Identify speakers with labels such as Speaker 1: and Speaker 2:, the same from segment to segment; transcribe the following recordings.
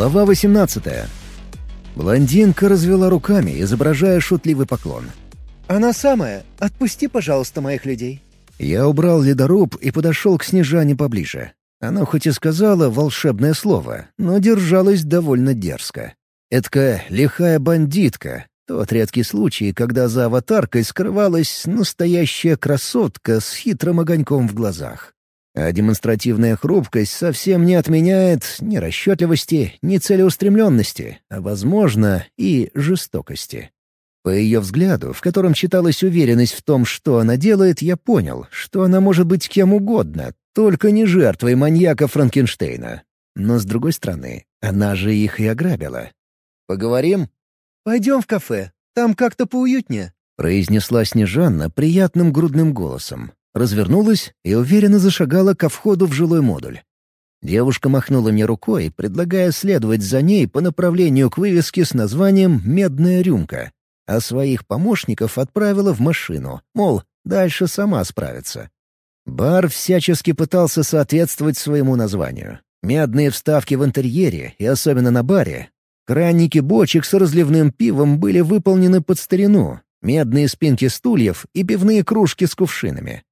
Speaker 1: Глава 18. Блондинка развела руками, изображая шутливый поклон.
Speaker 2: «Она самая. Отпусти, пожалуйста, моих людей».
Speaker 1: Я убрал ледоруб и подошел к Снежане поближе. Она хоть и сказала волшебное слово, но держалась довольно дерзко. Эдакая лихая бандитка. Тот редкий случай, когда за аватаркой скрывалась настоящая красотка с хитрым огоньком в глазах. А демонстративная хрупкость совсем не отменяет ни расчетливости, ни целеустремленности, а, возможно, и жестокости. По ее взгляду, в котором читалась уверенность в том, что она делает, я понял, что она может быть кем угодно, только не жертвой маньяка Франкенштейна. Но, с другой стороны, она же их и ограбила. «Поговорим?»
Speaker 2: «Пойдем в кафе. Там как-то поуютнее», —
Speaker 1: произнесла Снежанна приятным грудным голосом развернулась и уверенно зашагала ко входу в жилой модуль. Девушка махнула мне рукой, предлагая следовать за ней по направлению к вывеске с названием «Медная рюмка», а своих помощников отправила в машину, мол, дальше сама справится. Бар всячески пытался соответствовать своему названию. Медные вставки в интерьере, и особенно на баре. Кранники бочек с разливным пивом были выполнены под старину, медные спинки стульев и пивные кружки с кувшинами.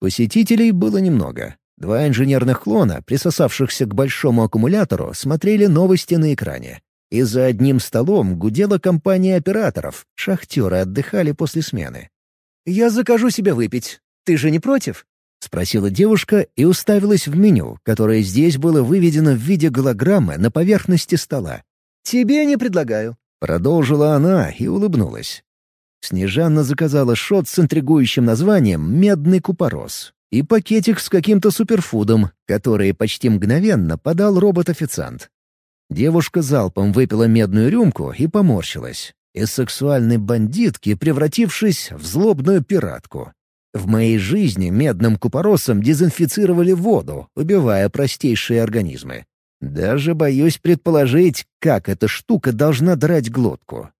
Speaker 1: Посетителей было немного. Два инженерных клона, присосавшихся к большому аккумулятору, смотрели новости на экране. И за одним столом гудела компания операторов, шахтеры отдыхали после смены.
Speaker 2: «Я закажу себе выпить. Ты же не против?»
Speaker 1: — спросила девушка и уставилась в меню, которое здесь было выведено в виде голограммы на поверхности стола.
Speaker 2: «Тебе не предлагаю», —
Speaker 1: продолжила она и улыбнулась. Снежанна заказала шот с интригующим названием «Медный купорос» и пакетик с каким-то суперфудом, который почти мгновенно подал робот-официант. Девушка залпом выпила медную рюмку и поморщилась. Из сексуальной бандитки, превратившись в злобную пиратку. В моей жизни медным купоросом дезинфицировали воду, убивая простейшие организмы. Даже боюсь предположить, как эта штука должна драть глотку.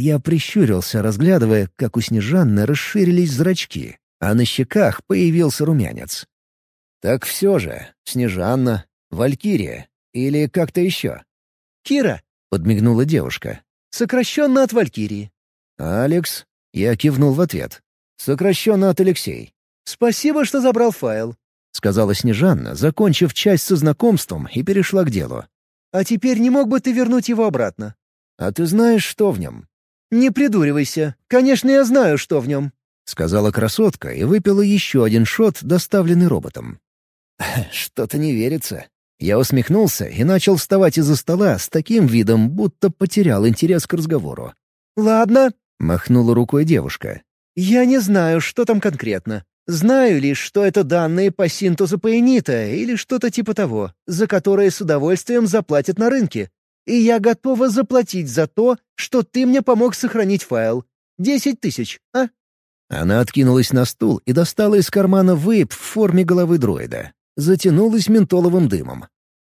Speaker 1: Я прищурился, разглядывая, как у Снежанны расширились зрачки, а на щеках появился румянец. «Так все же, Снежанна, Валькирия или как-то еще?»
Speaker 2: «Кира», —
Speaker 1: подмигнула девушка.
Speaker 2: «Сокращенно от Валькирии».
Speaker 1: «Алекс?» — я кивнул в ответ. «Сокращенно от Алексей».
Speaker 2: «Спасибо, что забрал файл», —
Speaker 1: сказала Снежанна, закончив часть со знакомством и перешла к делу.
Speaker 2: «А теперь не мог бы ты вернуть его обратно?»
Speaker 1: «А ты знаешь, что в нем?»
Speaker 2: «Не придуривайся. Конечно, я знаю, что в нем», —
Speaker 1: сказала красотка и выпила еще один шот, доставленный роботом. «Что-то не верится». Я усмехнулся и начал вставать из-за стола с таким видом, будто потерял интерес к разговору.
Speaker 2: «Ладно», —
Speaker 1: махнула рукой девушка.
Speaker 2: «Я не знаю, что там конкретно. Знаю лишь, что это данные по синтезу паэнита или что-то типа того, за которые с удовольствием заплатят на рынке и я готова заплатить за то, что ты мне помог сохранить файл. Десять тысяч, а?»
Speaker 1: Она откинулась на стул и достала из кармана вейп в форме головы дроида. Затянулась ментоловым дымом.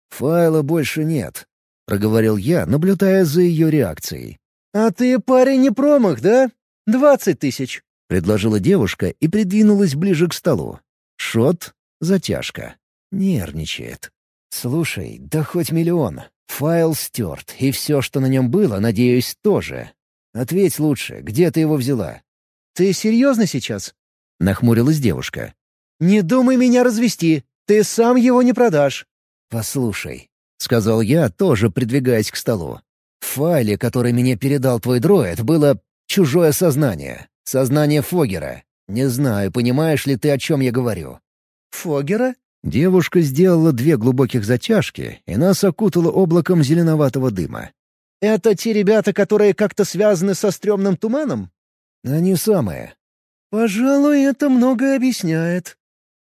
Speaker 1: «Файла больше нет», — проговорил я, наблюдая за ее реакцией.
Speaker 2: «А ты, парень, не промах, да? Двадцать тысяч», —
Speaker 1: предложила девушка и придвинулась ближе к столу. Шот, затяжка. Нервничает. «Слушай, да хоть миллион. Файл стерт, и все, что на нем было, надеюсь, тоже. Ответь лучше, где ты его взяла?»
Speaker 2: «Ты серьезно сейчас?»
Speaker 1: — нахмурилась девушка.
Speaker 2: «Не думай меня развести. Ты сам его не продашь».
Speaker 1: «Послушай», — сказал я, тоже придвигаясь к столу. «В файле, который мне передал твой дроид, было чужое сознание. Сознание Фогера. Не знаю, понимаешь ли ты, о чем я говорю».
Speaker 2: «Фогера?»
Speaker 1: Девушка сделала две глубоких затяжки, и нас окутало облаком зеленоватого дыма.
Speaker 2: «Это те ребята, которые как-то связаны со стрёмным туманом?»
Speaker 1: «Они самые».
Speaker 2: «Пожалуй, это многое объясняет».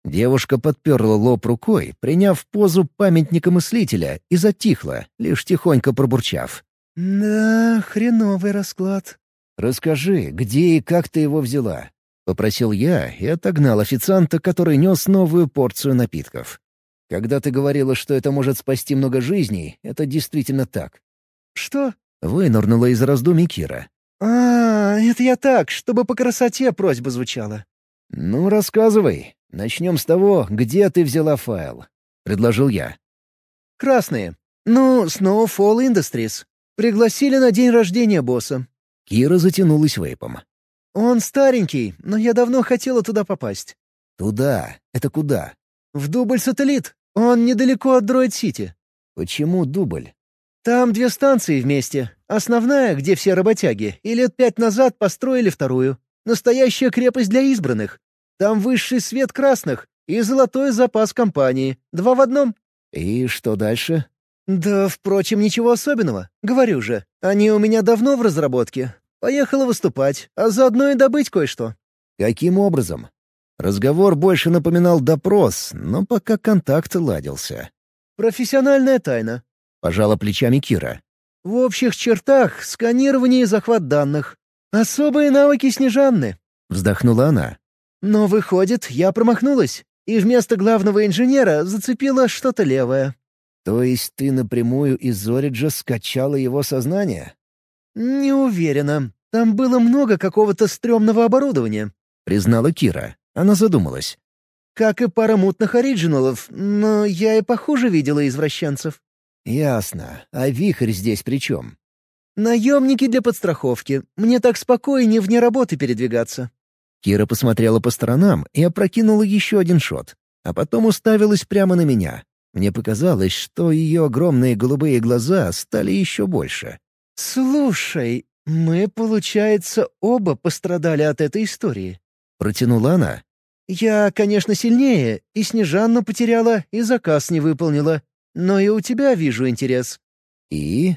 Speaker 1: Девушка подперла лоб рукой, приняв позу памятника мыслителя, и затихла, лишь тихонько пробурчав.
Speaker 2: «Да, хреновый расклад».
Speaker 1: «Расскажи, где и как ты его взяла?» Попросил я и отогнал официанта, который нес новую порцию напитков. Когда ты говорила, что это может спасти много жизней, это действительно так.
Speaker 2: «Что?»
Speaker 1: — вынырнула из раздумий Кира.
Speaker 2: «А, это я так, чтобы по красоте просьба звучала».
Speaker 1: «Ну, рассказывай. Начнем с того, где ты взяла файл», — предложил я.
Speaker 2: «Красные. «Ну, Snowfall Industries. Пригласили на день рождения босса».
Speaker 1: Кира затянулась вейпом.
Speaker 2: «Он старенький, но я давно хотела туда попасть».
Speaker 1: «Туда? Это куда?»
Speaker 2: «В Дубль-сателлит. Он недалеко от Дроид-Сити».
Speaker 1: «Почему Дубль?»
Speaker 2: «Там две станции вместе. Основная, где все работяги, и лет пять назад построили вторую. Настоящая крепость для избранных. Там высший свет красных и золотой запас компании. Два в одном».
Speaker 1: «И что дальше?»
Speaker 2: «Да, впрочем, ничего особенного. Говорю же, они у меня давно в разработке. Поехала выступать, а заодно и добыть кое-что».
Speaker 1: «Каким образом?» Разговор больше напоминал допрос, но пока контакт ладился.
Speaker 2: «Профессиональная тайна», —
Speaker 1: пожала плечами Кира.
Speaker 2: «В общих чертах сканирование и захват данных. Особые навыки Снежанны», —
Speaker 1: вздохнула она.
Speaker 2: «Но выходит, я промахнулась, и вместо главного инженера зацепила что-то левое».
Speaker 1: «То есть ты напрямую из Зориджа скачала его сознание?»
Speaker 2: «Не уверена. Там было много какого-то стрёмного оборудования», —
Speaker 1: признала Кира. Она задумалась.
Speaker 2: «Как и пара мутных оригиналов, но я и похуже видела извращенцев».
Speaker 1: «Ясно. А вихрь здесь при чем?»
Speaker 2: «Наемники для подстраховки. Мне так спокойнее вне работы передвигаться».
Speaker 1: Кира посмотрела по сторонам и опрокинула еще один шот, а потом уставилась прямо на меня. Мне показалось, что ее огромные голубые глаза стали еще больше.
Speaker 2: «Слушай, мы, получается, оба пострадали от этой истории».
Speaker 1: Протянула она.
Speaker 2: «Я, конечно, сильнее, и Снежанну потеряла, и заказ не выполнила. Но и у тебя вижу интерес».
Speaker 1: «И?»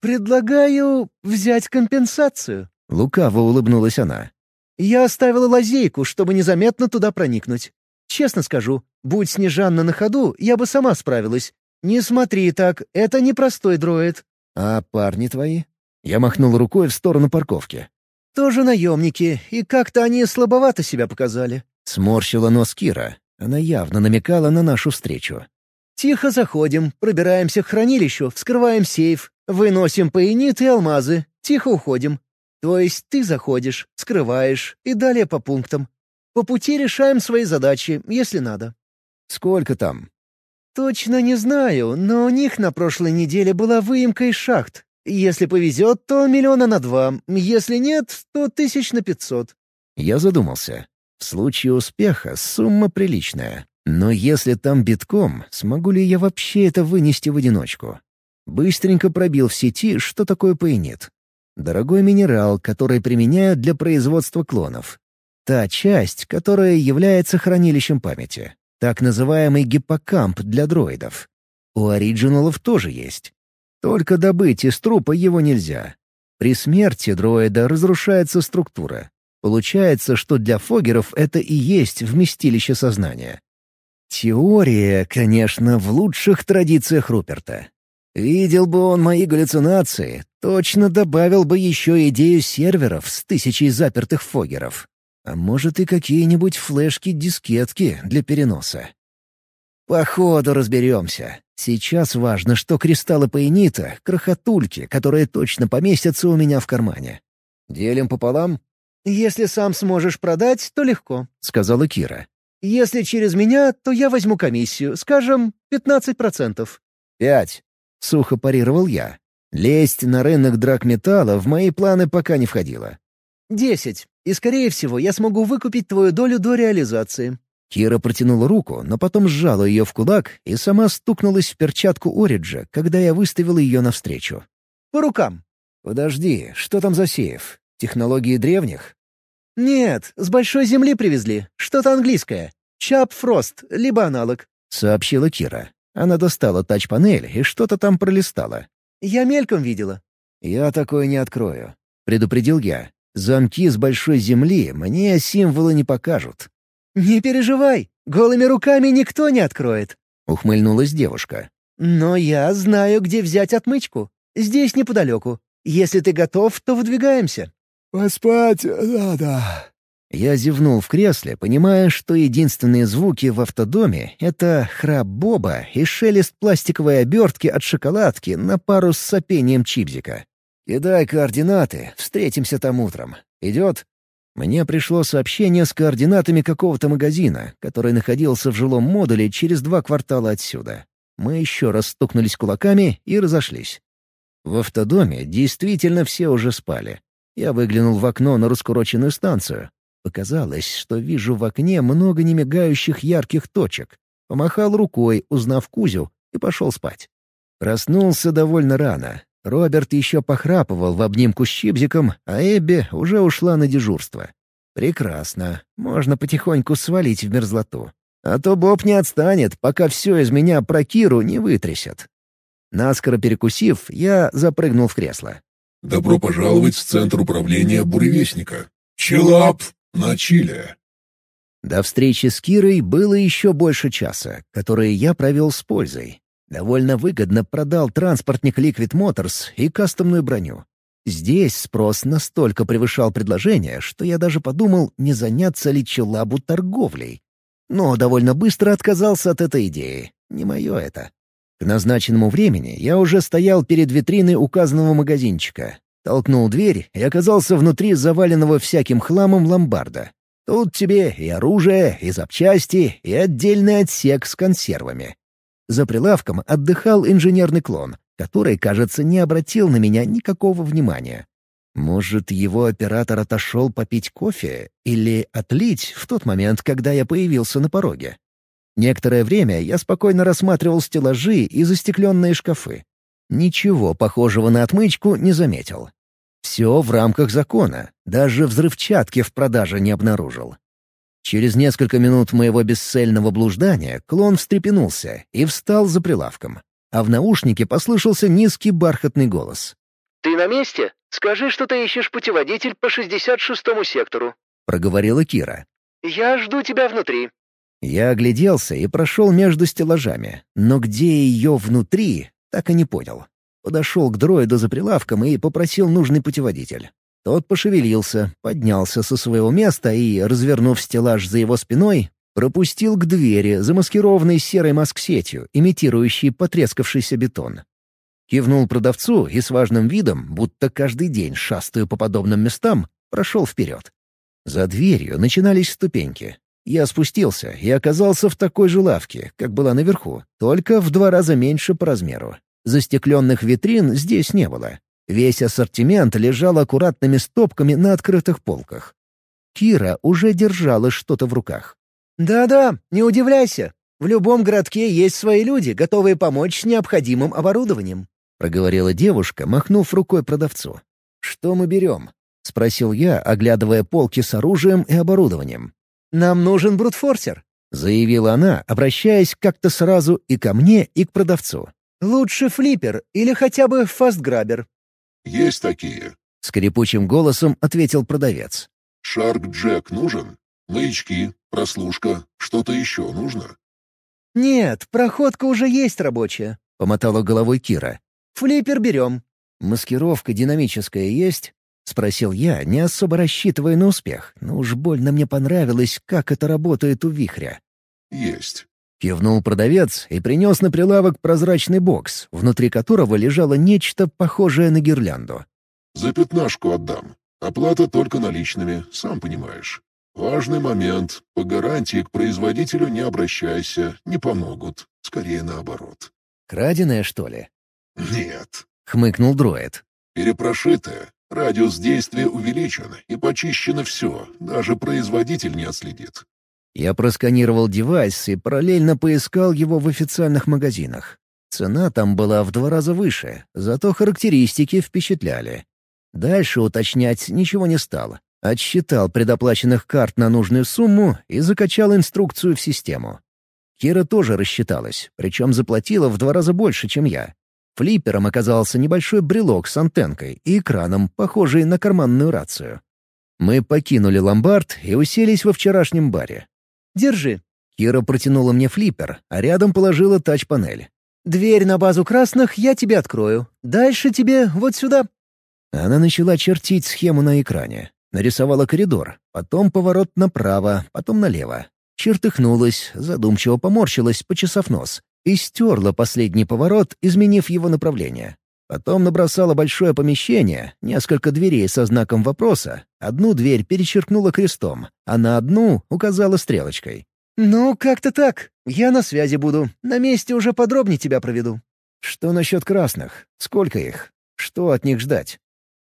Speaker 2: «Предлагаю взять компенсацию».
Speaker 1: Лукаво улыбнулась она.
Speaker 2: «Я оставила лазейку, чтобы незаметно туда проникнуть. Честно скажу, будь Снежанна на ходу, я бы сама справилась. Не смотри так, это непростой дроид».
Speaker 1: «А парни твои?» Я махнул рукой в сторону парковки.
Speaker 2: «Тоже наемники, и как-то они слабовато себя показали».
Speaker 1: Сморщила нос Кира. Она явно намекала на нашу встречу.
Speaker 2: «Тихо заходим, пробираемся к хранилищу, вскрываем сейф, выносим паенит и алмазы, тихо уходим. То есть ты заходишь, скрываешь и далее по пунктам. По пути решаем свои задачи, если надо».
Speaker 1: «Сколько там?»
Speaker 2: «Точно не знаю, но у них на прошлой неделе была выемка из шахт, если повезет, то миллиона на два. Если нет, то тысяч на пятьсот».
Speaker 1: Я задумался. В случае успеха сумма приличная. Но если там битком, смогу ли я вообще это вынести в одиночку? Быстренько пробил в сети, что такое паинит. Дорогой минерал, который применяют для производства клонов. Та часть, которая является хранилищем памяти. Так называемый гиппокамп для дроидов. У оригиналов тоже есть. Только добыть из трупа его нельзя. При смерти дроида разрушается структура. Получается, что для фогеров это и есть вместилище сознания. Теория, конечно, в лучших традициях Руперта. Видел бы он мои галлюцинации, точно добавил бы еще идею серверов с тысячей запертых фогеров. А может и какие-нибудь флешки-дискетки для переноса. Походу разберемся. Сейчас важно, что кристаллы паинита — крохотульки, которые точно поместятся у меня в кармане. Делим пополам?
Speaker 2: «Если сам сможешь продать, то легко», —
Speaker 1: сказала Кира.
Speaker 2: «Если через меня, то я возьму комиссию, скажем, 15%.
Speaker 1: «Пять», — сухо парировал я. Лезть на рынок драгметалла в мои планы пока не входило.
Speaker 2: «Десять. И, скорее всего, я смогу выкупить твою долю до реализации».
Speaker 1: Кира протянула руку, но потом сжала ее в кулак и сама стукнулась в перчатку Ориджа, когда я выставил ее навстречу.
Speaker 2: «По рукам».
Speaker 1: «Подожди, что там за сейф? Технологии древних?»
Speaker 2: «Нет, с большой земли привезли. Что-то английское. Чап Фрост, либо аналог», —
Speaker 1: сообщила Кира. Она достала тач-панель и что-то там пролистала.
Speaker 2: «Я мельком видела».
Speaker 1: «Я такое не открою», — предупредил я. «Замки с большой земли мне символы не покажут».
Speaker 2: «Не переживай, голыми руками никто не откроет», —
Speaker 1: ухмыльнулась девушка.
Speaker 2: «Но я знаю, где взять отмычку. Здесь неподалеку. Если ты готов, то выдвигаемся».
Speaker 1: «Поспать надо». Я зевнул в кресле, понимая, что единственные звуки в автодоме — это храп Боба и шелест пластиковой обертки от шоколадки на пару с сопением чипзика. «Кидай координаты, встретимся там утром. Идет?» Мне пришло сообщение с координатами какого-то магазина, который находился в жилом модуле через два квартала отсюда. Мы еще раз стукнулись кулаками и разошлись. В автодоме действительно все уже спали. Я выглянул в окно на раскуроченную станцию. Показалось, что вижу в окне много немигающих ярких точек. Помахал рукой, узнав Кузю, и пошел спать. Проснулся довольно рано. Роберт еще похрапывал в обнимку с Чипзиком, а Эбби уже ушла на дежурство. Прекрасно. Можно потихоньку свалить в мерзлоту. А то Боб не отстанет, пока все из меня про Киру не вытрясет. Наскоро перекусив, я запрыгнул в кресло.
Speaker 3: «Добро пожаловать в Центр управления Буревестника. Чилап на Чиле».
Speaker 1: До встречи с Кирой было еще больше часа, которые я провел с пользой. Довольно выгодно продал транспортник Liquid Motors и кастомную броню. Здесь спрос настолько превышал предложение, что я даже подумал, не заняться ли Челабу торговлей. Но довольно быстро отказался от этой идеи. Не мое это. К назначенному времени я уже стоял перед витриной указанного магазинчика. Толкнул дверь и оказался внутри заваленного всяким хламом ломбарда. Тут тебе и оружие, и запчасти, и отдельный отсек с консервами. За прилавком отдыхал инженерный клон, который, кажется, не обратил на меня никакого внимания. Может, его оператор отошел попить кофе или отлить в тот момент, когда я появился на пороге. Некоторое время я спокойно рассматривал стеллажи и застекленные шкафы. Ничего похожего на отмычку не заметил. Все в рамках закона, даже взрывчатки в продаже не обнаружил. Через несколько минут моего бесцельного блуждания клон встрепенулся и встал за прилавком, а в наушнике послышался низкий бархатный голос.
Speaker 2: «Ты на месте? Скажи, что ты ищешь путеводитель по 66-му сектору», —
Speaker 1: проговорила Кира.
Speaker 2: «Я жду тебя внутри».
Speaker 1: Я огляделся и прошел между стеллажами, но где ее внутри, так и не понял. Подошел к дроиду за прилавком и попросил нужный путеводитель. Тот пошевелился, поднялся со своего места и, развернув стеллаж за его спиной, пропустил к двери, замаскированной серой маск-сетью, имитирующей потрескавшийся бетон. Кивнул продавцу и с важным видом, будто каждый день шастаю по подобным местам, прошел вперед. За дверью начинались ступеньки. Я спустился и оказался в такой же лавке, как была наверху, только в два раза меньше по размеру. Застекленных витрин здесь не было. Весь ассортимент лежал аккуратными стопками на открытых полках. Кира уже держала что-то в руках.
Speaker 2: «Да-да, не удивляйся. В любом городке есть свои люди, готовые помочь с необходимым оборудованием», —
Speaker 1: проговорила девушка, махнув рукой продавцу. «Что мы берем?» — спросил я, оглядывая полки с оружием и оборудованием.
Speaker 2: «Нам нужен брутфорсер», —
Speaker 1: заявила она, обращаясь как-то сразу и ко мне, и к продавцу.
Speaker 2: «Лучше флиппер или хотя бы фастграбер».
Speaker 3: «Есть такие», —
Speaker 1: скрипучим голосом ответил продавец.
Speaker 3: «Шарк Джек нужен? Маячки, прослушка, что-то еще нужно?»
Speaker 2: «Нет, проходка уже есть рабочая», —
Speaker 1: помотала головой Кира.
Speaker 2: «Флиппер берем».
Speaker 1: «Маскировка динамическая есть?» — спросил я, не особо рассчитывая на успех, но уж больно мне понравилось, как это работает у вихря.
Speaker 3: «Есть».
Speaker 1: Кивнул продавец и принес на прилавок прозрачный бокс, внутри которого лежало нечто похожее на гирлянду.
Speaker 3: «За пятнашку отдам. Оплата только наличными, сам понимаешь. Важный момент. По гарантии к производителю не обращайся, не помогут. Скорее наоборот».
Speaker 1: «Краденое, что ли?»
Speaker 3: «Нет», —
Speaker 1: хмыкнул дроид.
Speaker 3: «Перепрошитое. Радиус действия увеличен и почищено все, даже производитель не отследит.
Speaker 1: Я просканировал девайс и параллельно поискал его в официальных магазинах. Цена там была в два раза выше, зато характеристики впечатляли. Дальше уточнять ничего не стал. Отсчитал предоплаченных карт на нужную сумму и закачал инструкцию в систему. Кира тоже рассчиталась, причем заплатила в два раза больше, чем я. Флиппером оказался небольшой брелок с антенкой и экраном, похожий на карманную рацию. Мы покинули ломбард и уселись во вчерашнем баре.
Speaker 2: «Держи».
Speaker 1: Кира протянула мне флиппер, а рядом положила тач-панель.
Speaker 2: «Дверь на базу красных я тебе открою. Дальше тебе вот сюда».
Speaker 1: Она начала чертить схему на экране. Нарисовала коридор, потом поворот направо, потом налево. Чертыхнулась, задумчиво поморщилась, почесав нос и стерла последний поворот, изменив его направление. Потом набросала большое помещение, несколько дверей со знаком вопроса. Одну дверь перечеркнула крестом, а на одну указала стрелочкой.
Speaker 2: «Ну, как-то так. Я на связи буду. На месте уже подробнее тебя проведу».
Speaker 1: «Что насчет красных? Сколько их? Что от них ждать?»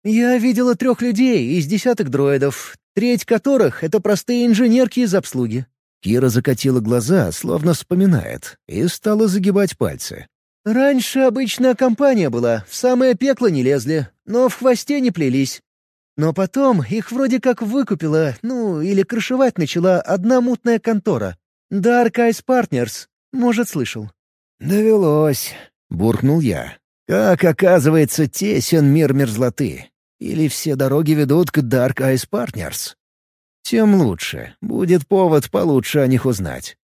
Speaker 2: «Я видела трех людей из десяток дроидов, треть которых — это простые инженерки из обслуги».
Speaker 1: Кира закатила глаза, словно вспоминает, и стала загибать пальцы.
Speaker 2: «Раньше обычная компания была, в самое пекло не лезли, но в хвосте не плелись. Но потом их вроде как выкупила, ну, или крышевать начала одна мутная контора. Dark Eyes Partners. Может, слышал?»
Speaker 1: «Довелось», — буркнул я. «Как оказывается, тесен мир мерзлоты. Или все дороги ведут к Dark Eyes Partners?» Тем лучше. Будет повод получше о них узнать.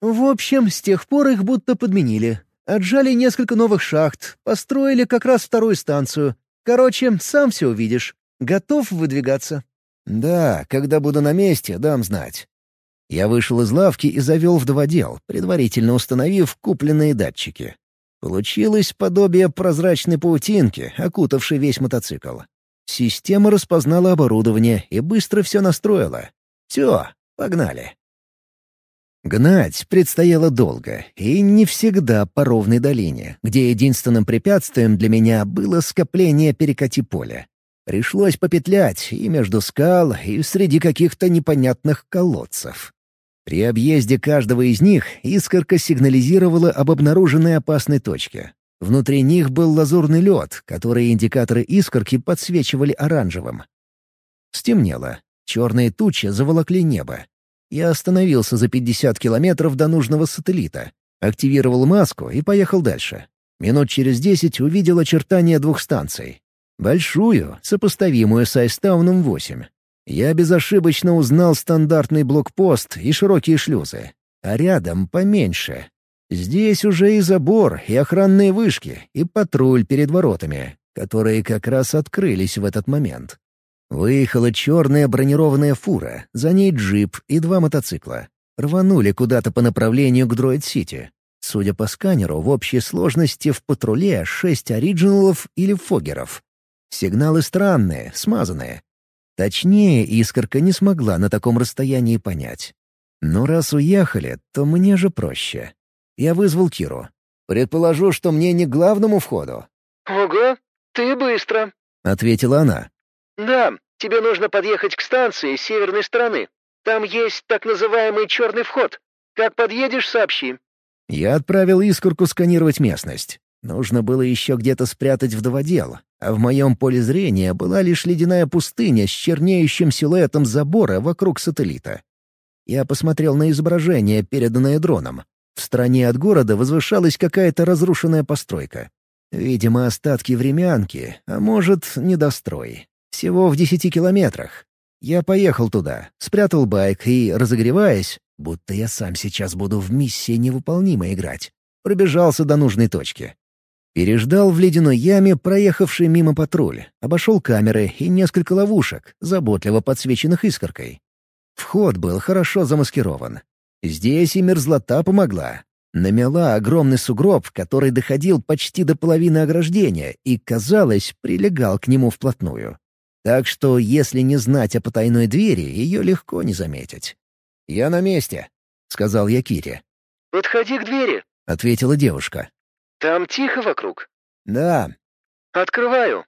Speaker 2: В общем, с тех пор их будто подменили. Отжали несколько новых шахт, построили как раз вторую станцию. Короче, сам все увидишь. Готов выдвигаться?»
Speaker 1: «Да, когда буду на месте, дам знать». Я вышел из лавки и завел вдоводел, предварительно установив купленные датчики. Получилось подобие прозрачной паутинки, окутавшей весь мотоцикл. Система распознала оборудование и быстро все настроила. Все, погнали. Гнать предстояло долго, и не всегда по ровной долине, где единственным препятствием для меня было скопление перекати поля. Пришлось попетлять и между скал, и среди каких-то непонятных колодцев. При объезде каждого из них искорка сигнализировала об обнаруженной опасной точке. Внутри них был лазурный лед, который индикаторы искорки подсвечивали оранжевым. Стемнело. Черные тучи заволокли небо. Я остановился за 50 километров до нужного сателлита, активировал маску и поехал дальше. Минут через десять увидел очертания двух станций. Большую, сопоставимую с Айстауном 8. Я безошибочно узнал стандартный блокпост и широкие шлюзы. А рядом поменьше, Здесь уже и забор, и охранные вышки, и патруль перед воротами, которые как раз открылись в этот момент. Выехала черная бронированная фура, за ней джип и два мотоцикла. Рванули куда-то по направлению к Дроид-Сити. Судя по сканеру, в общей сложности в патруле шесть оригиналов или фогеров. Сигналы странные, смазанные. Точнее, искорка не смогла на таком расстоянии понять. Но раз уехали, то мне же проще. Я вызвал Киру. «Предположу, что мне не к главному входу».
Speaker 2: «Ого, ты быстро», —
Speaker 1: ответила она.
Speaker 2: «Да, тебе нужно подъехать к станции с северной стороны. Там есть так называемый черный вход. Как подъедешь, сообщи».
Speaker 1: Я отправил искорку сканировать местность. Нужно было еще где-то спрятать вдоводел, а в моем поле зрения была лишь ледяная пустыня с чернеющим силуэтом забора вокруг сателлита. Я посмотрел на изображение, переданное дроном. В стороне от города возвышалась какая-то разрушенная постройка. Видимо, остатки времянки, а может, недострой. Всего в десяти километрах. Я поехал туда, спрятал байк и, разогреваясь, будто я сам сейчас буду в миссии невыполнимо играть, пробежался до нужной точки. Переждал в ледяной яме проехавший мимо патруль, обошел камеры и несколько ловушек, заботливо подсвеченных искоркой. Вход был хорошо замаскирован, Здесь и мерзлота помогла. Намела огромный сугроб, который доходил почти до половины ограждения и, казалось, прилегал к нему вплотную. Так что, если не знать о потайной двери, ее легко не заметить. «Я на месте», — сказал я Кире.
Speaker 2: «Подходи к двери», —
Speaker 1: ответила девушка.
Speaker 2: «Там тихо вокруг?»
Speaker 1: «Да».
Speaker 2: «Открываю».